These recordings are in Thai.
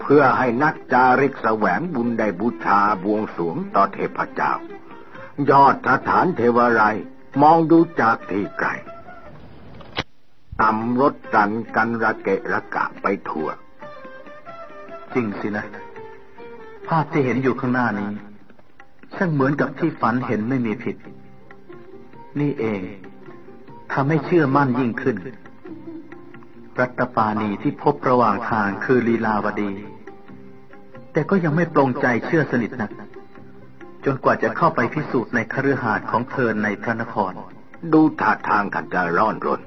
เพื่อให้นักจาริกแสวงบุญได้บูชาบวงสวงต่อเทพเจ้า ยอดสถานเทวไรมองดูจากที่ไกลตำรถกันกันระเกะระกะไปทั่ว จริงสินะ ภาพที่เห็นอยู่ข้างหน้านี้ช่างเหมือนกับที่ฝันเห็นไม่มีผิด นี่เองทำให้เชื่อมั่นยิ่งขึ้น รัตปาณีที่พบระหว่างทางคือลีลาวดี แต่ก็ยังไม่ปลงใจเชื่อสนิทนัก จนกว่าจะเข้าไปพิสูจน์ในคฤหาสน์ของเธอในพระนคร ดูท่าทางท่านจะร้อนรน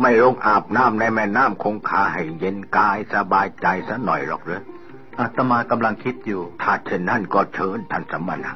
ไม่ลงอาบน้ำในแม่น้ำคงคาให้เย็นกายสบายใจซะหน่อยหรอกเหรออาตมากำลังคิดอยู่ ถ้าเช่นนั้นก็เชิญท่านสมณะ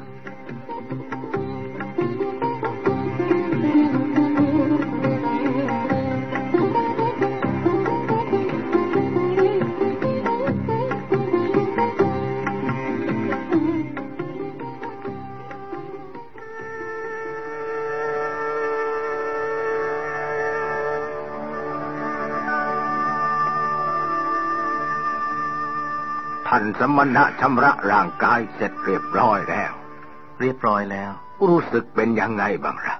มณะชำระร่างกายเสร็จเรียบร้อยแล้ว เรียบร้อยแล้ว รู้สึกเป็นยังไงบ้างล่ะ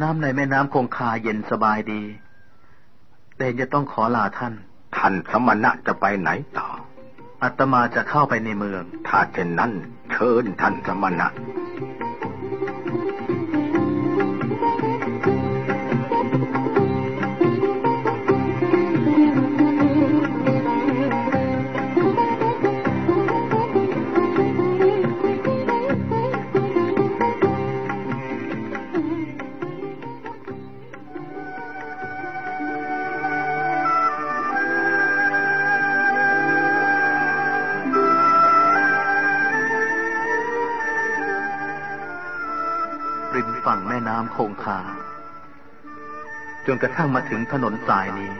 น้ำในแม่น้ำคงคาเย็นสบายดี แต่จะต้องขอลาท่าน ท่านสมณะจะไปไหนต่ออาตมาจะเข้าไปในเมือง ถ้าเช่นนั้นเชิญท่านสมณะ ฝั่งแม่น้ำคงคา จนกระทั่งมาถึงถนนสายนี้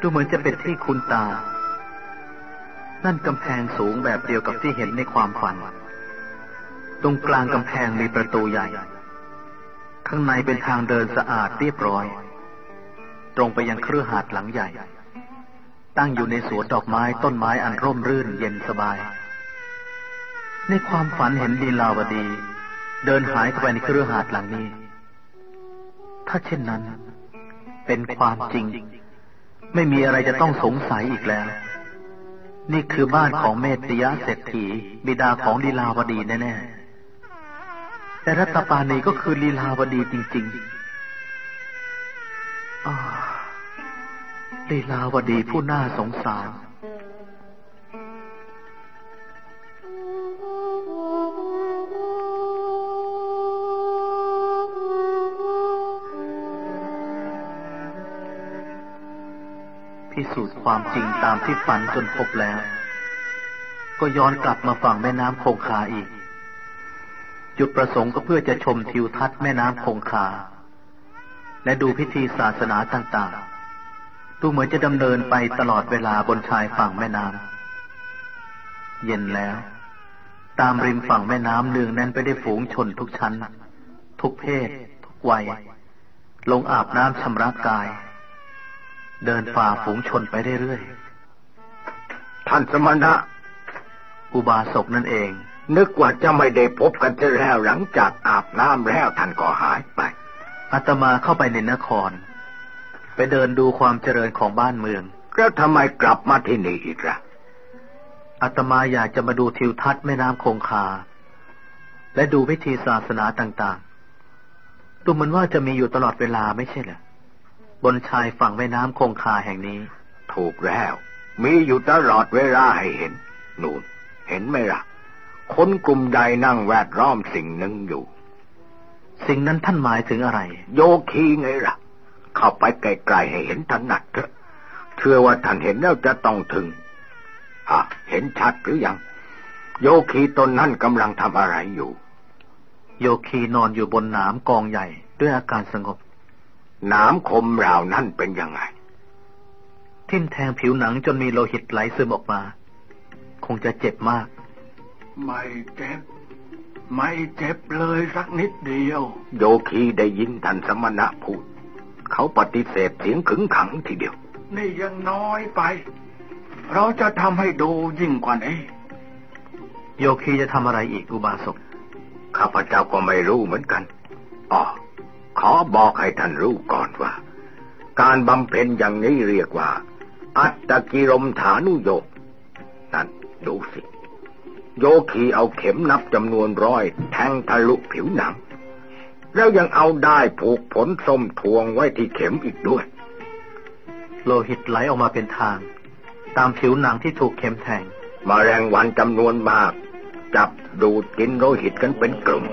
ดูเหมือนจะเป็นที่คุ้นตา นั่นกำแพงสูงแบบเดียวกับที่เห็นในความฝัน ตรงกลางกำแพงมีประตูใหญ่ ข้างในเป็นทางเดินสะอาดเรียบร้อย ตรงไปยังเครือหาดหลังใหญ่ ตั้งอยู่ในสวนดอกไม้ต้นไม้อันร่มรื่นเย็นสบาย ในความฝันเห็นลีลาวดี เดินหายเข้าไปในคฤหาสน์หลังนี้ ถ้าเช่นนั้น เป็นความจริง ไม่มีอะไรจะต้องสงสัยอีกแล้ว นี่คือบ้านของเมตยะเศรษฐี บิดาของลีลาวดีแน่ๆ แต่รัตปานีก็คือลีลาวดีจริงๆอาลีลาวดีผู้น่าสงสาร พิสูจน์ความจริงตามที่ฝันจนพบแล้ว ก็ย้อนกลับมาฝั่งแม่น้ำคงคาอีก จุดประสงค์ก็เพื่อจะชมทิวทัศน์แม่น้ำคงคา และดูพิธีศาสนาต่างๆ ดูเหมือนจะดำเนินไปตลอดเวลาบนชายฝั่งแม่น้ำเย็นแล้ว ตามริมฝั่งแม่น้ำเนืองแน่นไปได้ฝูงชนทุกชั้น ทุกเพศ ทุกวัย ลงอาบน้ำชำระกาย เดินฝ่าฝูงชนไปเรื่อยท่านสมณะๆอุบาสกนั่นเอง นึกว่าจะไม่ได้พบกันจะแล้วหลังจากอาบน้ำแล้วท่านก็หายไป อาตมาเข้าไปในนคร ไปเดินดูความเจริญของบ้านเมือง แล้วทำไมกลับมาที่นี่อีกล่ะอาตมาอยากจะมาดูทิวทัศน์แม่น้ำคงคา และดูพิธีศาสนาต่างๆ ดูเหมือนว่าจะมีอยู่ตลอดเวลาไม่ใช่เหรอ บนชายฝั่งแม่น้ำคงคาแห่งนี้ ถูกแล้ว มีอยู่ตลอดเวลาให้เห็น นูนเห็นไหมล่ะ คนกลุ่มใดนั่งแวดล้อมสิ่งหนึ่งอยู่ สิ่งนั้นท่านหมายถึงอะไร โยคีไงล่ะ เข้าไปไกลๆให้เห็นถนัดเถอะเชื่อว่าท่านเห็นแล้วจะต้องถึงอะเห็นชัดหรือยัง โยคีตนนั้นกำลังทำอะไรอยู่ โยคีนอนอยู่บนหนามกองใหญ่ด้วยอาการสงบ น้ำคมราวนั่นเป็นยังไง ทิ่มแทงผิวหนังจนมีโลหิตไหลซึมออกมา คงจะเจ็บมาก ไม่เจ็บ ไม่เจ็บเลยสักนิดเดียว โยคีได้ยินท่านสมณะพูด เขาปฏิเสธเสียงขึงขังทีเดียว นี่ยังน้อยไป เราจะทำให้ดูยิ่งกว่านี้ โยคีจะทำอะไรอีกอุบาสกข้าพเจ้าก็ไม่รู้เหมือนกันอ๋อ ขอบอกให้ท่านรู้ก่อนว่า การบำเพ็ญอย่างนี้เรียกว่า อัตตกิรมฐานุโยกนั่นดูสิ โยคีเอาเข็มนับจำนวนร้อยแทงทะลุผิวหนัง แล้วยังเอาได้ผูกผลส้มทวงไว้ที่เข็มอีกด้วย โลหิตไหลออกมาเป็นทาง ตามผิวหนังที่ถูกเข็มแทง มาแรงวันจำนวนมาก จับดูดกินโลหิตกันเป็นกลุ่ม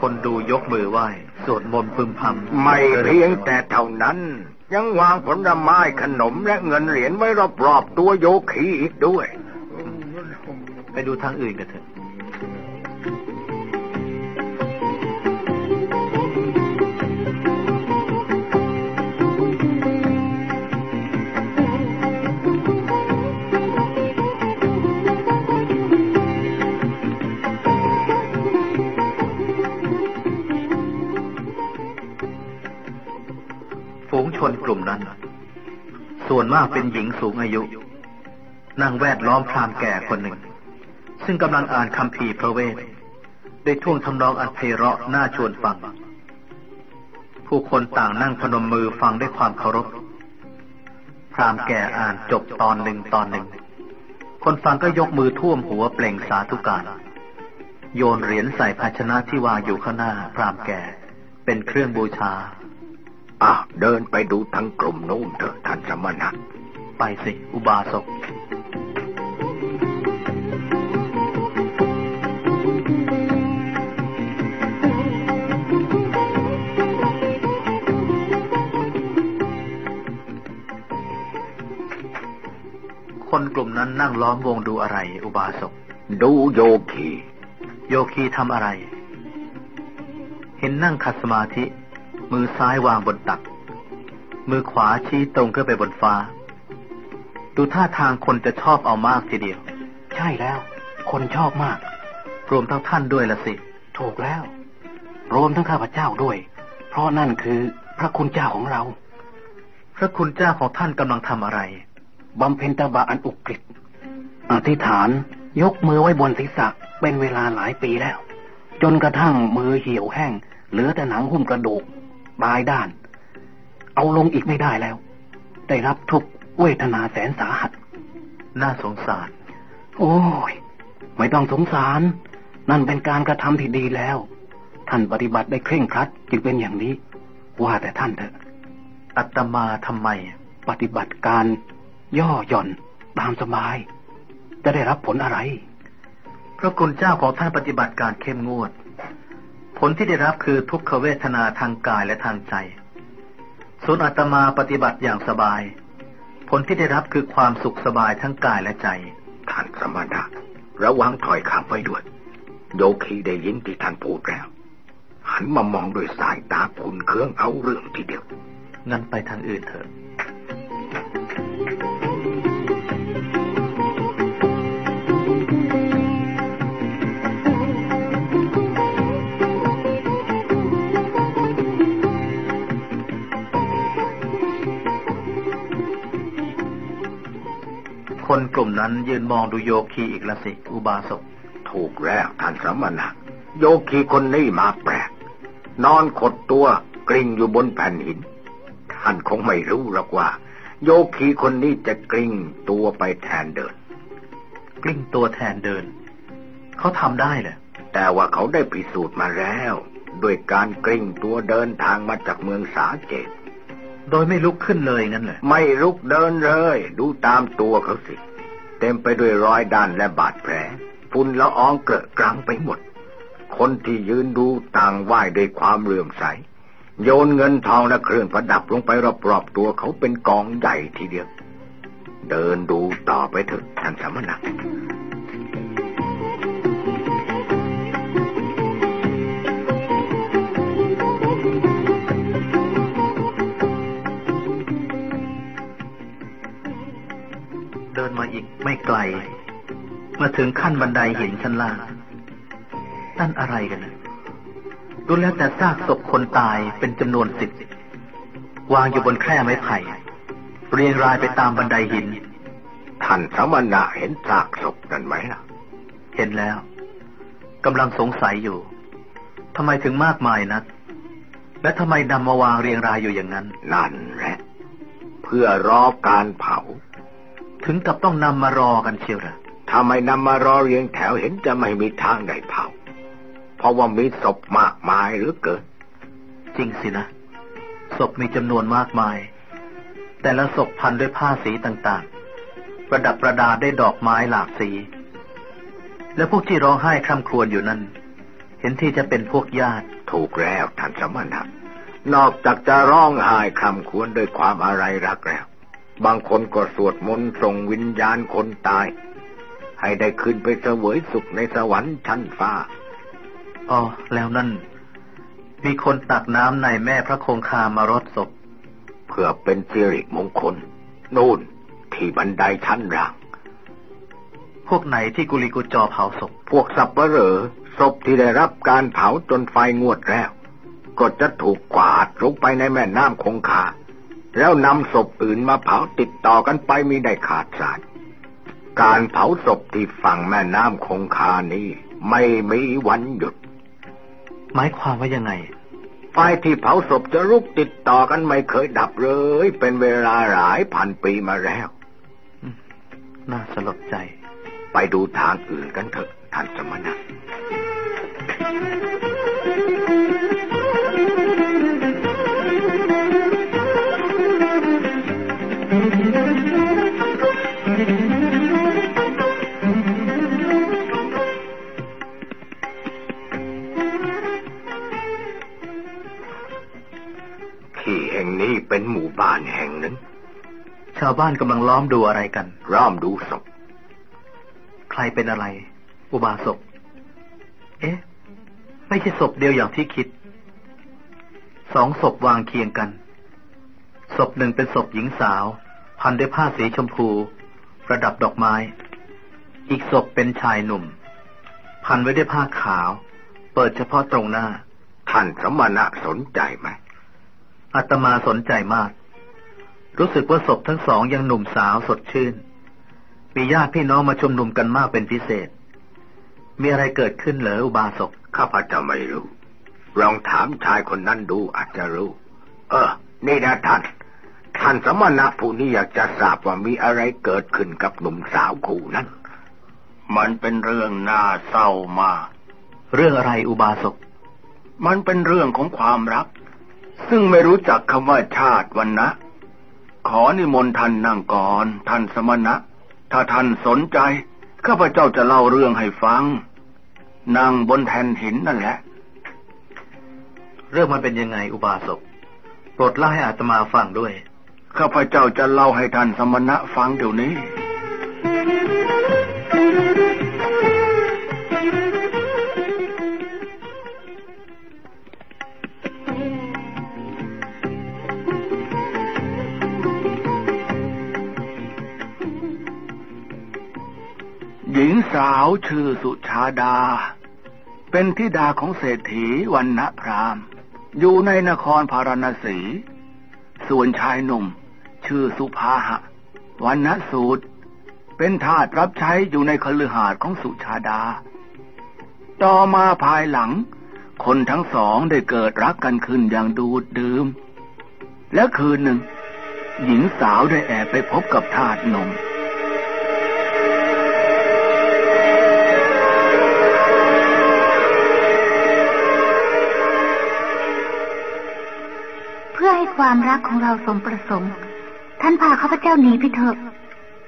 คนดูยกมือไหว้สวดมนต์พึมพำไม่เพียงแต่เท่านั้น ยังวางผลไม้ขนมและเงินเหรียญไว้รอบๆตัวโยคีอีกด้วย ไปดูทางอื่นกันเถอะ วนมากเป็นหญิงสูงอายุ นั่งแวดล้อมพรามแก่คนหนึ่ง ซึ่งกำลังอ่านคำพีพระเวทด้วยท่วงทำนองอันไพเราะน่าชวนฟัง ผู้คนต่างนั่งพนมมือฟังด้วยความเคารพ พรามแก่อ่านจบตอนหนึ่งตอนหนึ่ง คนฟังก็ยกมือท่วมหัวเปล่งสาธุการ โยนเหรียญใส่ภาชนะที่วางอยู่ข้างหน้า พรามแก่เป็นเครื่องบูชา อะเดินไปดูทั้งกลุ่มนู้นเถอะท่านสมณะ ไปสิ อุบาสกคนกลุ่มนั้นนั่งล้อมวงดูอะไร อุบาสก ดูโยคี โยคีทำอะไร เห็นนั่งขัดสมาธิ มือซ้ายวางบนตัก มือขวาชี้ตรงขึ้นไปบนฟ้า ดูท่าทางคนจะชอบเอามากทีเดียว ใช่แล้ว คนชอบมาก รวมทั้งท่านด้วยละสิ ถูกแล้ว รวมทั้งข้าพเจ้าด้วย เพราะนั่นคือพระคุณเจ้าของเรา พระคุณเจ้าของท่านกำลังทำอะไรบำเพ็ญตบะอันอุกฤษอธิษฐานยกมือไว้บนศีรษะเป็นเวลาหลายปีแล้ว จนกระทั่งมือเหี่ยวแห้ง เหลือแต่หนังหุ้มกระดูก ปลายด้าน เอาลงอีกไม่ได้แล้ว ได้รับทุกข์เวทนาแสนสาหัส น่าสงสาร โอ้ย ไม่ต้องสงสาร นั่นเป็นการกระทำที่ดีแล้ว ท่านปฏิบัติได้เคร่งครัดจึงเป็นอย่างนี้ ว่าแต่ท่านเถอะ อัตมาทำไม ปฏิบัติการ ย่อหย่อนตามสบาย จะได้รับผลอะไร พระคุณเจ้าของท่านปฏิบัติการเข้มงวด ผลที่ได้รับคือทุกขเวทนาทางกายและทางใจ ส่วนอาตมาปฏิบัติอย่างสบาย ผลที่ได้รับคือความสุขสบายทั้งกายและใจ ท่านสมณะระวังถอยคำไว้ด้วย โยคีได้ยินที่ท่านพูดแล้ว หันมามองด้วยสายตาคุณเครื่องเอาเรื่องทีเดียว งั้นไปทางอื่นเถอะ คนกลุ่มนั้นยืนมองดูโยคีอีกละสิ อุบาสก ถูกแล้วท่านสมณะโยคีคนนี้มาแปลก นอนขดตัวกลิ้งอยู่บนแผ่นหิน ท่านคงไม่รู้หรอกว่า โยคีคนนี้จะกลิ้งตัวไปแทนเดิน กลิ้งตัวแทนเดิน เขาทำได้เหรอแต่ว่าเขาได้พิสูจน์มาแล้วด้วยการกลิ้งตัวเดินทางมาจากเมืองสาเกต โดยไม่ลุกขึ้นเลยงั้นเลย ไม่ลุกเดินเลย ดูตามตัวเขาสิ เต็มไปด้วยรอยด่านและบาดแผลฝุ่นละอองเกลอะกรังไปหมด คนที่ยืนดูต่างไหว้ด้วยความเลื่อมใส โยนเงินทองและเครื่องประดับลงไปรอบๆตัวเขาเป็นกองใหญ่ทีเดียว เดินดูต่อไปเถอะท่านสมณะ ไม่ไกล มาถึงขั้นบันไดหินชั้นล่าง นั่นอะไรกันนะดูแล้วแต่ซากศพคนตายเป็นจำนวนสิบวางอยู่บนแคร่ไม้ไผ่ เรียงรายไปตามบันไดหิน ท่านสมณะเห็นซากศพนั่นไหมล่ะ เห็นแล้วกำลังสงสัยอยู่ทำไมถึงมากมายนัก และทำไมนำมาวางเรียงรายอยู่อย่างนั้น นั่นแหละ เพื่อรอการเผา ถึงกับต้องนำมารอกันเชียวหรือถ้าไม่นำมารอเรียงแถวเห็นจะไม่มีทางได้เผา เพราะว่ามีศพมากมายหรือเกิน จริงสินะ ศพมีจำนวนมากมาย แต่ละศพพันด้วยผ้าสีต่างๆ ประดับประดาด้วยดอกไม้หลากสี และพวกที่ร้องไห้คร่ำครวญอยู่นั้น เห็นที่จะเป็นพวกญาติ ถูกแล้วท่านสมณะนอกจากจะร้องไห้คำควรด้วยความอะไรรักแล้ว บางคนก็สวดมนต์ส่งวิญญาณคนตาย ให้ได้ขึ้นไปเสวยสุขในสวรรค์ชั้นฟ้า อ๋อ แล้วนั่น มีคนตักน้ำในแม่พระคงคามารดศพ เพื่อเป็นสิริมงคล นู่นที่บันไดชั้นล่างพวกไหนที่กุลิกุจอเผาศพ พวกสับเปลอศพที่ได้รับการเผาจนไฟงวดแล้ว ก็จะถูกกวาดลงไปในแม่น้ำคงคา แล้วนำศพอื่นมาเผาติดต่อกันไปมีได้ขาดสายการเผาศพที่ฝั่งแม่น้ำคงคานี้ ไม่มีวันหยุด หมายความว่ายังไงไฟที่เผาศพจะลุกติดต่อกันไม่เคยดับเลย เป็นเวลาหลายพันปีมาแล้ว น่าสลดใจ ไปดูทางอื่นกันเถอะท่านสมณะ ชาวบ้านกำลังล้อมดูอะไรกันร้อมดูศพ ใครเป็นอะไร อุบาสก เอ๊ะ ไม่ใช่ศพเดียวอย่างที่คิด สองศพวางเคียงกัน ศพหนึ่งเป็นศพหญิงสาว พันด้วยผ้าสีชมพู ประดับดอกไม้ อีกศพเป็นชายหนุ่ม พันไว้ด้วยผ้าขาว เปิดเฉพาะตรงหน้า ท่านสมณะสนใจไหมอาตมาสนใจมาก รู้สึกว่าศพทั้งสองยังหนุ่มสาวสดชื่น มีญาติพี่น้องมาชุมนุมกันมากเป็นพิเศษ มีอะไรเกิดขึ้นเหรออุบาสก ข้าพเจ้าไม่รู้ ลองถามชายคนนั้นดูอาจจะรู้ เออ นี่นะท่าน ท่านสมณะผู้นี้อยากจะทราบว่ามีอะไรเกิดขึ้นกับหนุ่มสาวคู่นั้น มันเป็นเรื่องน่าเศร้ามาก เรื่องอะไรอุบาสก มันเป็นเรื่องของความรัก ซึ่งไม่รู้จักคำว่าชาติวันนะ ขอนิมนต์ท่านนั่งก่อน ท่านสมณะ ถ้าท่านสนใจ ข้าพเจ้าจะเล่าเรื่องให้ฟัง นั่งบนแผ่นหินนั่นแหละ เรื่องมันเป็นยังไงอุบาสก โปรดเล่าให้อาตมาฟังด้วย ข้าพเจ้าจะเล่าให้ท่านสมณะฟังเดี๋ยวนี้ ชื่อสุชาดา เป็นธิดาของเศรษฐีวันณพรามอยู่ในนครพาราณสี ส่วนชายหนุ่ม ชื่อสุภาหะวันณสูตร เป็นทาสรับใช้อยู่ในคฤหาสน์ของสุชาดา ต่อมาภายหลัง คนทั้งสองได้เกิดรักกันขึ้นอย่างดูดดื่ม และคืนหนึ่ง หญิงสาวได้แอบไปพบกับทาสหนุ่ม ความรักของเราสมประสงค์ ท่านพาข้าพเจ้าหนีไปเถอะ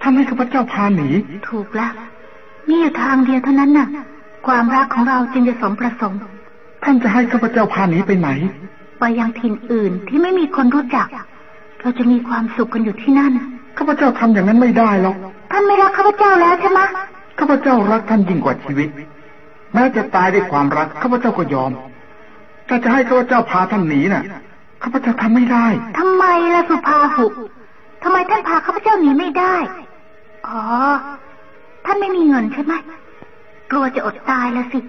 ท่านให้ข้าพเจ้าพาหนี ถูกแล้วมีอยู่ทางเดียวเท่านั้นน่ะ ความรักของเราจึงจะสมประสงค์ ท่านจะให้ข้าพเจ้าพาหนีไปไหน ไปยังถิ่นอื่นที่ไม่มีคนรู้จัก เราจะมีความสุขกันอยู่ที่นั่น ข้าพเจ้าทำอย่างนั้นไม่ได้หรอก ท่านไม่รักข้าพเจ้าแล้วใช่ไหมข้าพเจ้ารักท่านยิ่งกว่าชีวิต แม้จะตายด้วยความรักข้าพเจ้าก็ยอมแต่จะให้ข้าพเจ้าพาท่านหนีน่ะ ข้าพเจ้าทำไม่ได้ทำไมล่ะสุภาหุทำไมท่านพาข้าพเจ้าหนีไม่ได้ อ๋อ ท่านไม่มีเงินใช่ไหมกลัวจะอดตายละสิ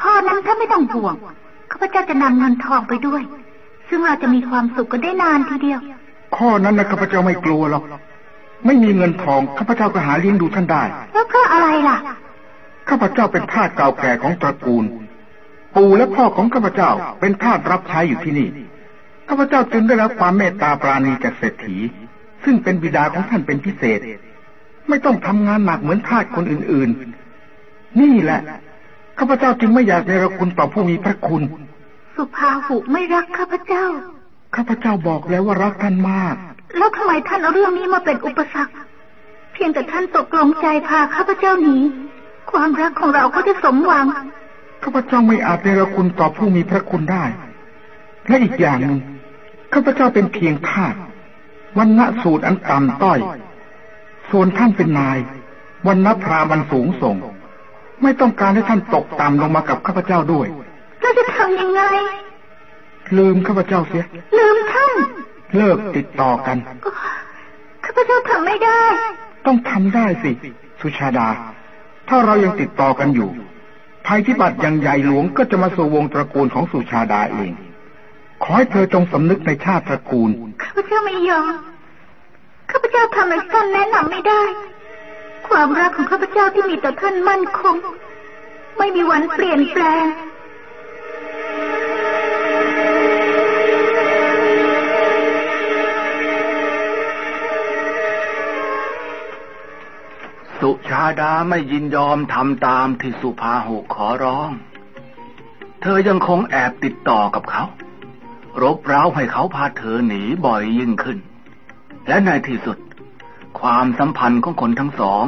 ข้อนั้นท่านไม่ต้องห่วง ข้าพเจ้าจะนำเงินทองไปด้วยสซึ่งเราจะมีความสุขกันได้นานทีเดียว ข้อนั้นนะข้าพเจ้าไม่กลัวหรอก ไม่มีเงินทองข้าพเจ้าก็หาเลี้ยงดูท่านได้ แล้วเพราะอะไรล่ะ ข้าพเจ้าเป็นทาสเก่าแก่ของตระกูล ปู่และพ่อของข้าพเจ้าเป็นทาสรับใช้อยู่ที่นี่ ข้าพเจ้าจึงได้รับความเมตตาปราณีจากเศรษฐี ซึ่งเป็นบิดาของท่านเป็นพิเศษ ไม่ต้องทำงานหนักเหมือนทาสคนอื่นๆ นี่แหละข้าพเจ้าจึงไม่อยากในรคุณต่อผู้มีพระคุณ สุภาหุไม่รักข้าพเจ้า ข้าพเจ้าบอกแล้วว่ารักท่านมาก แล้วทำไมท่านเอาเรื่องนี้มาเป็นอุปสรรค เพียงแต่ท่านตกลงใจพาข้าพเจ้าหนีความรักของเราก็จะสมหวัง ข้าพเจ้าไม่อาจในรคุณต่อผู้มีพระคุณได้ และอีกอย่างหนึ่งข้าพเจ้าเป็นเพียงทาสวันณะสูตรอันต่ำต้อย ส่วนท่านเป็นนายวันณะพรามันสูงส่ง ไม่ต้องการให้ท่านตกต่ำลงมากับข้าพเจ้าด้วยเราจะทำยังไง ลืมข้าพเจ้าเสีย ลืมท่าน เลิกติดต่อกัน ข้าพเจ้าทำไม่ได้ ต้องทำได้สิ สุชาดา ถ้าเรายังติดต่อกันอยู่ภัยพิบัติอย่างใหญ่หลวงก็จะมาสู่วงตระกูลของสุชาดาเอง ขอให้เธอจงสำนึกในชาติตระกูล ข้าพเจ้าไม่ยอม ข้าพเจ้าทำอะไรท่านแนะนำไม่ได้ ความรักของข้าพเจ้าที่มีต่อท่านมั่นคง ไม่มีวันเปลี่ยนแปลงสุชาดาไม่ยินยอมทำตามที่สุภาหุขอร้อง เธอยังคงแอบติดต่อกับเขา รบเร้าให้เขาพาเธอหนีบ่อยยิ่งขึ้น และในที่สุด ความสัมพันธ์ของคนทั้งสอง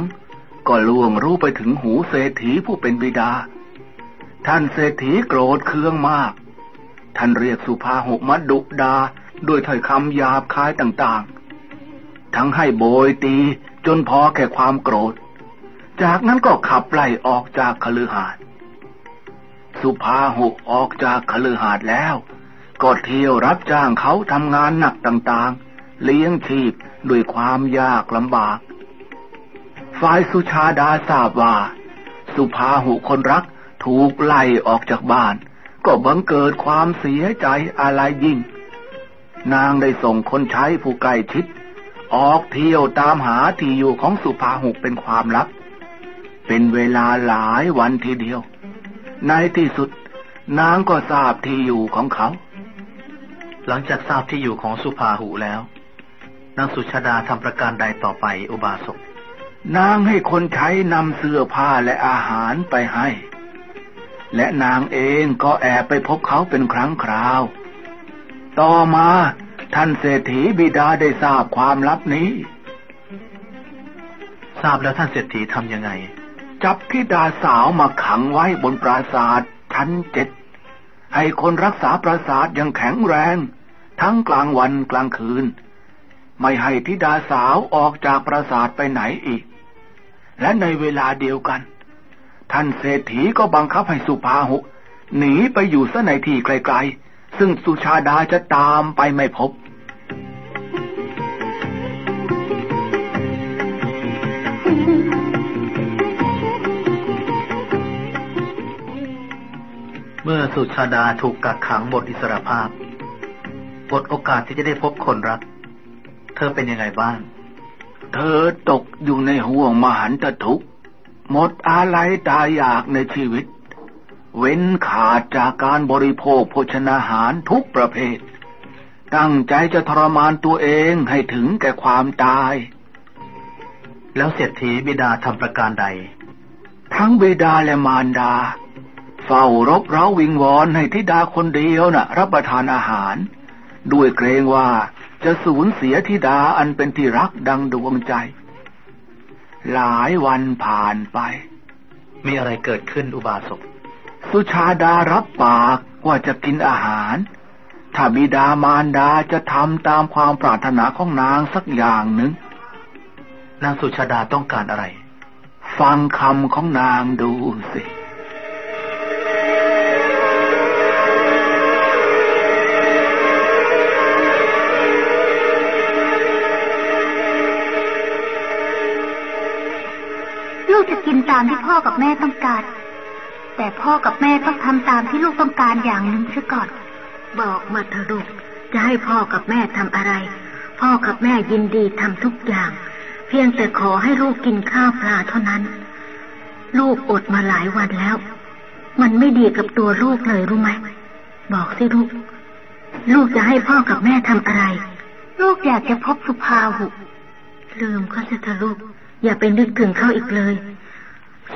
ก็ล่วงรู้ไปถึงหูเศรษฐีผู้เป็นบิดา ท่านเศรษฐีโกรธเคืองมาก ท่านเรียกสุภาหุมาดุดาด้วยถ้อยคำหยาบคายต่างๆ ทั้งให้โบยตีจนพอแก่ความโกรธ จากนั้นก็ขับไล่ออกจากคฤหาสน์สุภาหุออกจากคฤหาสน์แล้ว ก็เที่ยวรับจ้างเขาทำงานหนักต่างๆ เลี้ยงชีพด้วยความยากลำบาก ฝ่ายสุชาดาทราบว่า สุภาหุคนรักถูกไล่ออกจากบ้าน ก็บังเกิดความเสียใจอะไรยิ่ง นางได้ส่งคนใช้ผู้ใกล้ชิด ออกเที่ยวตามหาที่อยู่ของสุภาหุเป็นความลับ เป็นเวลาหลายวันทีเดียว ในที่สุดนางก็ทราบที่อยู่ของเขา หลังจากทราบที่อยู่ของสุภาหุแล้ว นางสุชาดาทำประการใดต่อไปอุบาสก นางให้คนใช้นำเสื้อผ้าและอาหารไปให้ และนางเองก็แอบไปพบเขาเป็นครั้งคราว ต่อมาท่านเศรษฐีบิดาได้ทราบความลับนี้ ทราบแล้วท่านเศรษฐีทำยังไง จับธิดาสาวมาขังไว้บนปราสาทชั้นเจ็ด ให้คนรักษาปราสาทอย่างแข็งแรง ทั้งกลางวันกลางคืน ไม่ให้ธิดาสาวออกจากปราสาทไปไหนอีก และในเวลาเดียวกัน ท่านเศรษฐีก็บังคับให้สุภาหุหนีไปอยู่ซะในที่ไกลๆ ซึ่งสุชาดาจะตามไปไม่พบ เมื่อสุชาดาถูกกักขังบนอิสรภาพหมดโอกาสที่จะได้พบคนรัก เธอเป็นยังไงบ้าง เธอตกอยู่ในห่วงมหันตทุกข์หมดอะไรตายอยากในชีวิต เว้นขาดจากการบริโภคโภชนาหารทุกประเภท ตั้งใจจะทรมานตัวเองให้ถึงแก่ความตาย แล้วเศรษฐีบิดาทำประการใด ทั้งบิดาและมารดา เฝ้ารบเร้าวิงวอนให้ธิดาคนเดียวน่ะ รับประทานอาหาร ด้วยเกรงว่าจะสูญเสียธิดาอันเป็นที่รักดังดวงใจ หลายวันผ่านไป มีอะไรเกิดขึ้นอุบาสก สุชาดารับปากว่าจะกินอาหาร ถ้าบิดามารดาจะทำตามความปรารถนาของนางสักอย่างหนึ่ง นางสุชาดาต้องการอะไร ฟังคำของนางดูสิ กจะกินตามที่พ่อกับแม่ต้องการ แต่พ่อกับแม่ต้องทำตามที่ลูกต้องการอย่างหนึ่งซะก่อน บอกมาเถอะลูกจะให้พ่อกับแม่ทำอะไร พ่อกับแม่ยินดีทำทุกอย่าง เพียงแต่ขอให้ลูกกินข้าวปลาเท่านั้น ลูกอดมาหลายวันแล้ว มันไม่ดีกับตัวลูกเลยรู้ไหมบอกสิลูก ลูกจะให้พ่อกับแม่ทำอะไร ลูกอยากจะพบสุภาหุลืมเขาสิเถอะลูก อย่าไปนึกถึงเขาอีกเลย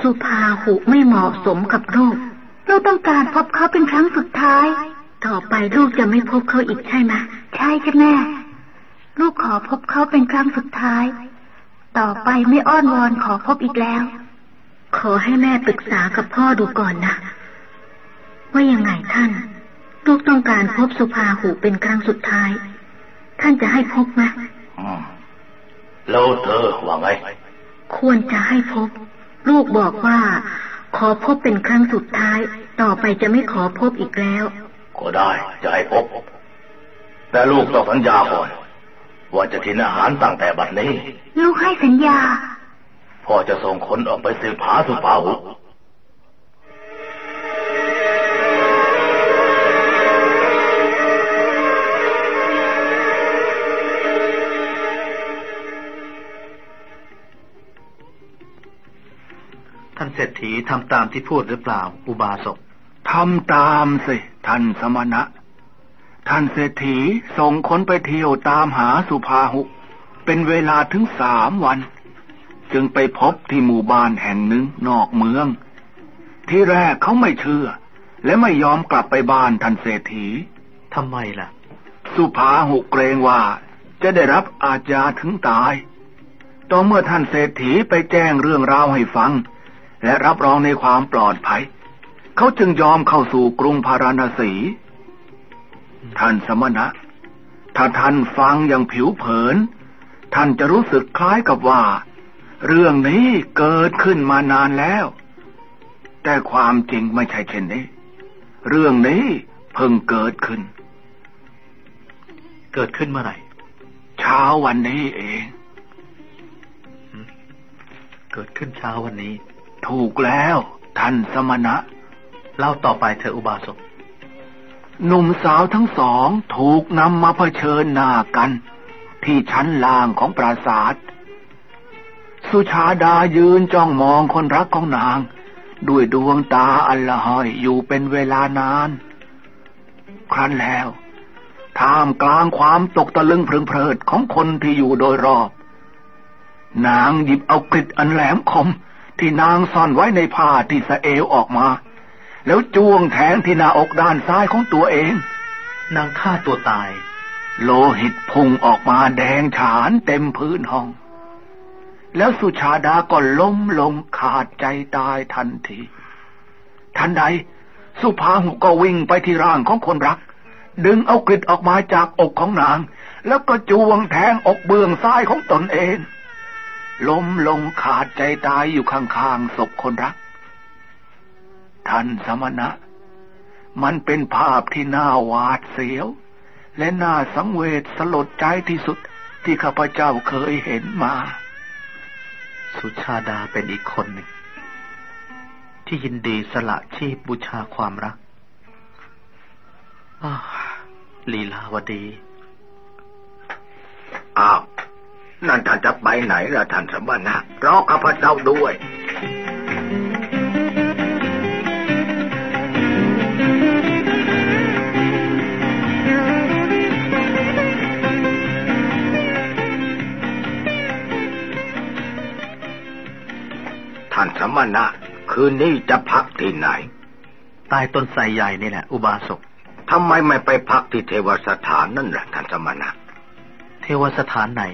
สุภาหุไม่เหมาะสมกับลูกลูกต้องการพบเขาเป็นครั้งสุดท้าย ต่อไปลูกจะไม่พบเขาอีกใช่ไหมใช่จ้ะแม่ ลูกขอพบเขาเป็นครั้งสุดท้าย ต่อไปไม่อ้อนวอนขอพบอีกแล้ว ขอให้แม่ปรึกษากับพ่อดูก่อนนะ ว่ายังไงท่าน ลูกต้องการพบสุภาหูเป็นครั้งสุดท้าย ท่านจะให้พบไหมอืมแล้วเธอว่าไงควรจะให้พบ ลูกบอกว่า ขอพบเป็นครั้งสุดท้าย ต่อไปจะไม่ขอพบอีกแล้ว ก็ได้จะให้พบ แต่ลูกต้องสัญญาก่อนว่าจะทินอาหารตั้งแต่บัดนี้ ลูกให้สัญญาพ่อจะส่งคนออกไปสืบหาสุภาหุ ท่านเศรษฐีทำตามที่พูดหรือเปล่า อุบาสกทำตามสิ ท่านสมณะ ท่านเศรษฐีส่งคนไปเที่ยวตามหาสุภาหุ เป็นเวลาถึงสามวัน จึงไปพบที่หมู่บ้านแห่งหนึ่งนอกเมือง ที่แรกเขาไม่เชื่อ และไม่ยอมกลับไปบ้านท่านเศรษฐีทำไมล่ะ สุภาหุเกรงว่าจะได้รับอาญาถึงตาย ต่อเมื่อท่านเศรษฐีไปแจ้งเรื่องราวให้ฟัง และรับรองในความปลอดภัย เขาจึงยอมเข้าสู่กรุงพาราณสี ท่านสมณะ ถ้าท่านฟังอย่างผิวเผิน ท่านจะรู้สึกคล้ายกับว่า เรื่องนี้เกิดขึ้นมานานแล้ว แต่ความจริงไม่ใช่เช่นนี้ เรื่องนี้เพิ่งเกิดขึ้น เกิดขึ้นเมื่อไหร่ เช้าวันนี้เอง เกิดขึ้นเช้าวันนี้ ถูกแล้ว ท่านสมณะ เล่าต่อไปเธออุบาสกหนุ่มสาวทั้งสองถูกนำมาเผชิญหน้ากัน ที่ชั้นล่างของปราสาท สุชาดายืนจ้องมองคนรักของนาง ด้วยดวงตาอันละห้อยอยู่เป็นเวลานาน ครั้นแล้วท่ามกลางความตกตะลึงเพลิงเพลิดของคนที่อยู่โดยรอบ นางหยิบเอากริดอันแหลมคม ที่นางซ่อนไว้ในผ้าที่สะเอวออกมา แล้วจ้วงแทงที่หน้าอกด้านซ้ายของตัวเอง นางฆ่าตัวตาย โลหิตพุ่งออกมาแดงฉานเต็มพื้นห้อง แล้วสุชาดาก็ล้มลงขาดใจตายทันที ทันใด สุภาหุก็วิ่งไปที่ร่างของคนรัก ดึงเอากริดออกมาจากอกของนาง แล้วก็จ้วงแทงอกเบื้องซ้ายของตนเอง ล้มลงขาดใจตายอยู่ข้างๆศพคนรัก ท่านสมณะ มันเป็นภาพที่น่าหวาดเสียว และน่าสังเวชสลดใจที่สุดที่ข้าพเจ้าเคยเห็นมา สุชาดาเป็นอีกคนหนึ่ง ที่ยินดีสละชีพบูชาความรักอลีลาวดี อ้าว นั่นท่านจะไปไหนล่ะท่านสมณะรอข้าพเจ้าด้วยท่านสมณะคืนนี้จะพักที่ไหน ใต้ต้นไทรใหญ่นี่แหละ อุบาสกทำไมไม่ไปพักที่เทวสถานนั่นล่ะท่านสมณะ เทวสถานไหน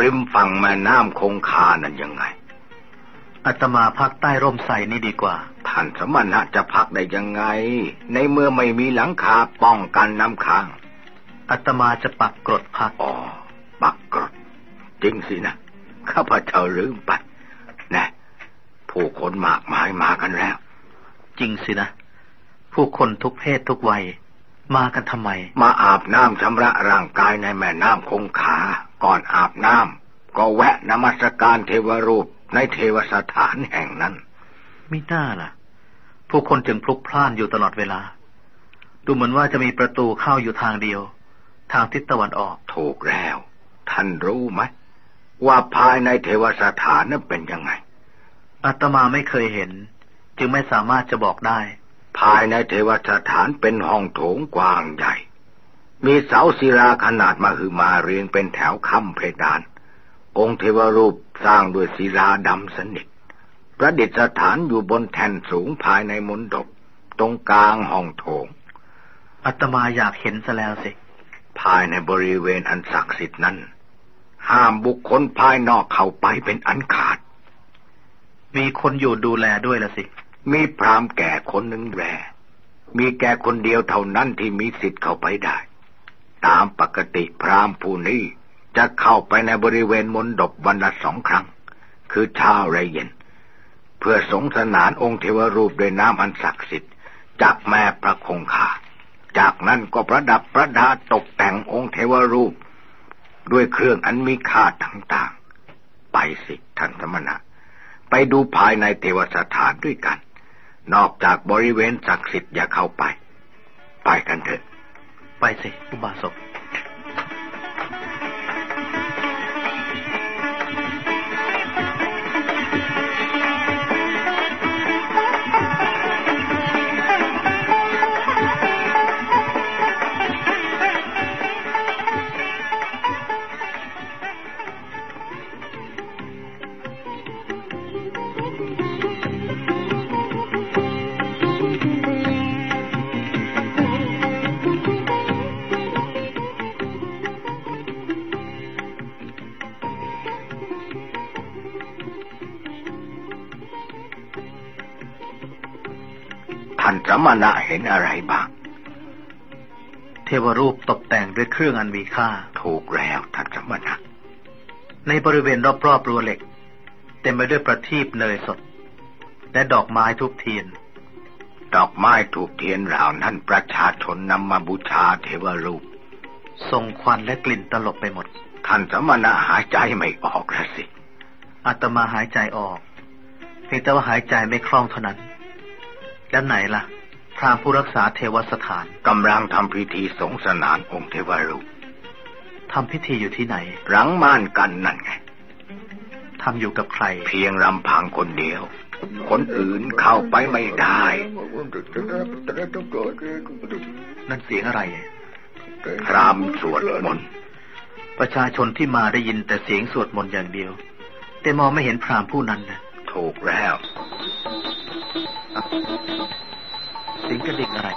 ริมฝั่งแม่น้ำคงคานั่นยังไงอาตมาพักใต้ร่มไทรนี่ดีกว่า ท่านสมณะจะพักได้ยังไง ในเมื่อไม่มีหลังคาป้องกันน้ำค้างอาตมาจะปักกรดพักอ๋อปักกรด จริงสินะข้าพเจ้าลืมไปนะผู้คนมากมายมากันแล้ว จริงสินะ ผู้คนทุกเพศทุกวัย มากันทำไม มาอาบน้ำชำระร่างกายในแม่น้ำคงคา ก่อนอาบน้ำก็แวะนมัสการเทวรูปในเทวสถานแห่งนั้นมิน่าล่ะ ผู้คนจึงพลุกพล่านอยู่ตลอดเวลา ดูเหมือนว่าจะมีประตูเข้าอยู่ทางเดียว ทางทิศตะวันออก ถูกแล้ว ท่านรู้ไหมว่าภายในเทวสถานนั้นเป็นยังไง อาตมาไม่เคยเห็น จึงไม่สามารถจะบอกได้ ภายในเทวสถานเป็นห้องโถงกว้างใหญ่ มีเสาศิลาขนาดมหึมาเรียงเป็นแถวค้ำเพดาน องค์เทวรูปสร้างด้วยศิลาดำสนิท ประดิษฐานอยู่บนแท่นสูงภายในมณฑปตรงกลางห้องโถงอาตมาอยากเห็นซะแล้วสิ ภายในบริเวณอันศักดิ์สิทธิ์นั้น ห้ามบุคคลภายนอกเข้าไปเป็นอันขาด มีคนอยู่ดูแลด้วยละสิ มีพรามแก่คนหนึ่งแรมีแก่คนเดียวเท่านั้นที่มีสิทธิ์เข้าไปได้ ตามปกติพรามผู้นี้จะเข้าไปในบริเวณมณฑปวันละสองครั้ง คือเช้าและเย็น เพื่อสงสนานองค์เทวรูปด้วยน้ำอันศักดิ์สิทธิ์จากแม่พระคงคาจากนั้นก็ประดับประดาตกแต่งองค์เทวรูป ด้วยเครื่องอันมีค่าต่างๆ ไปสิท่านสมณะ ไปดูภายในเทวสถานด้วยกัน นอกจากบริเวณศักดิ์สิทธิ์อย่าเข้าไป ไปกันเถอะ ไปสิอุบ มณะเห็นอะไรบ้าง เทวรูปตกแต่งด้วยเครื่องอันมีค่า ถูกแล้วท่านสมณะ ในบริเวณรอบๆรั้วเหล็ก เต็มไปด้วยประทีปเนยสด และดอกไม้ทุบเทียน ดอกไม้ถูกเทียนเหล่านั้นประชาชนนำมาบูชาเทวรูปส่งควันและกลิ่นตลบไปหมด ท่านสมณะหายใจไม่ออกละสิอาตมาหายใจออกเพียงแต่ว่าหายใจไม่คล่องเท่านั้น แล้วไหนล่ะ พรามผู้รักษาเทวสถานกำลังทำพิธีสงสนานองค์เทวรูปทำพิธีอยู่ที่ไหน หลังม่านกันนั่นไงทำอยู่กับใคร เพียงลำพังคนเดียว คนอื่นเข้าไปไม่ได้ นั่นเสียงอะไรพรามสวดมนต์ประชาชนที่มาได้ยินแต่เสียงสวดมนต์อย่างเดียว แต่มองไม่เห็นพรามผู้นั้นนะถูกแล้วเสียงกระดิกอะไร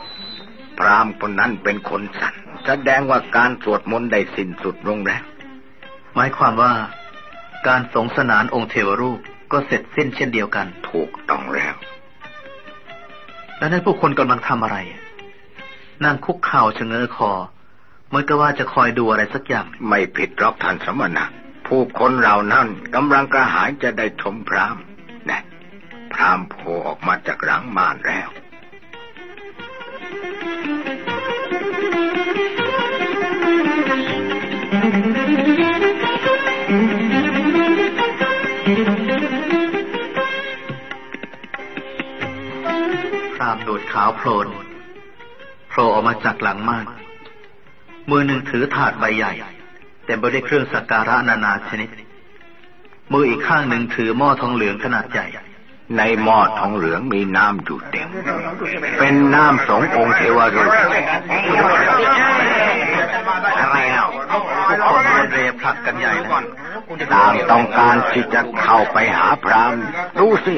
พรามคนนั้นเป็นคนสั่นแสดงว่าการสวดมนต์ได้สิ้นสุดลงแล้ว หมายความว่า การสงสนานองค์เทวรูปก็เสร็จสิ้นเช่นเดียวกัน ถูกต้องแล้ว แล้วนั้นผู้คนกำลังทำอะไร นั่งคุกเข่าชะเง้อคอเหมือนกับว่าจะคอยดูอะไรสักอย่าง ไม่ผิดหรอกท่านสมณะผู้คนเหล่านั้นกำลังกระหายจะได้ชมพรามนะพรามโผล่ออกมาจากหลังม่านแล้ว พรามโดดขาวโพลนโผล่ออกมาจากหลังม่านมือหนึ่งถือถาดใบใหญ่เต็มไปด้วยเครื่องสักการะนานาชนิด มืออีกข้างหนึ่งถือหม้อทองเหลืองขนาดใหญ่ ในหม้อทองเหลืองมีน้ำอยู่เต็ม เป็นน้ำสงองค์เทวรูป อะไรเนาะทุกคนเรผลักกันใหญ่เลยต่างต้องการที่จะเข้าไปหาพรามดูสิ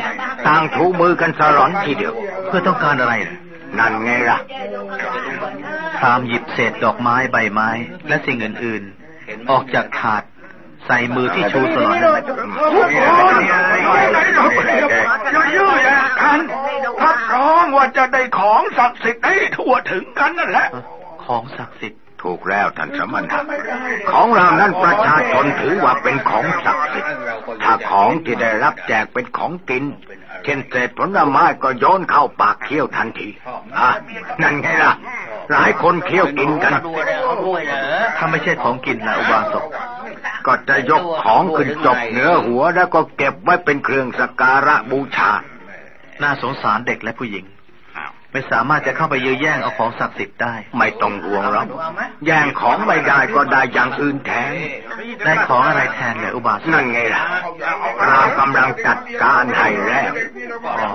ต่างถูมือกันสลอนทีเดียว เพื่อต้องการอะไรนะนั่นไงล่ะพรามหยิบเศษดอกไม้ใบไม้ และสิ่งอื่นๆ ออกจากถาดใส่มือที่ชูสลอนนั้นยืดกันรับรองว่าจะได้ของศักดิ์สิทธิ์ให้ทั่วถึงกันนั่นแหละ ของศักดิ์สิทธิ์ ถูกแล้วท่านสมณะของเรานั้นประชาชนถือว่าเป็นของศักดิ์สิทธิ์ถ้าของที่ได้รับแจกเป็นของกิน เช่นเศษผลไม้ก็โยนเข้าปากเคี้ยวทันทีอะนั่นไงล่ะ หลายคนเคี้ยวกินกัน ถ้าไม่ใช่ของกินนะอุบาสกก็จะยกของขึ้นจบเหนือหัวแล้วก็เก็บไว้เป็นเครื่องสักการะบูชา น่าสงสารเด็กและผู้หญิง ไปไม่สามารถจะเข้าไปยื้อแย่งเอาของศักดิ์สิทธิ์ได้ ไม่ต้องห่วงหรอกแย่งของไม่ได้ก็ได้อย่างอื่นแทน ได้ของอะไรแทนเลยอุบาสกนั่นไงล่ะเรากำลังจัดการให้แล้วอ๋อ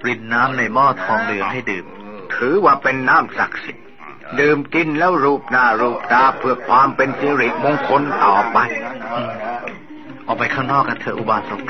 ปรินน้ำในหม้อทองเหลืองให้ดื่ม ถือว่าเป็นน้ำศักดิ์สิทธิ์ดื่มกินแล้วรูปหน้ารูปตาเพื่อความเป็นสิริมงคลต่อไป ออกไปข้างนอกกันเถอะอุบาสก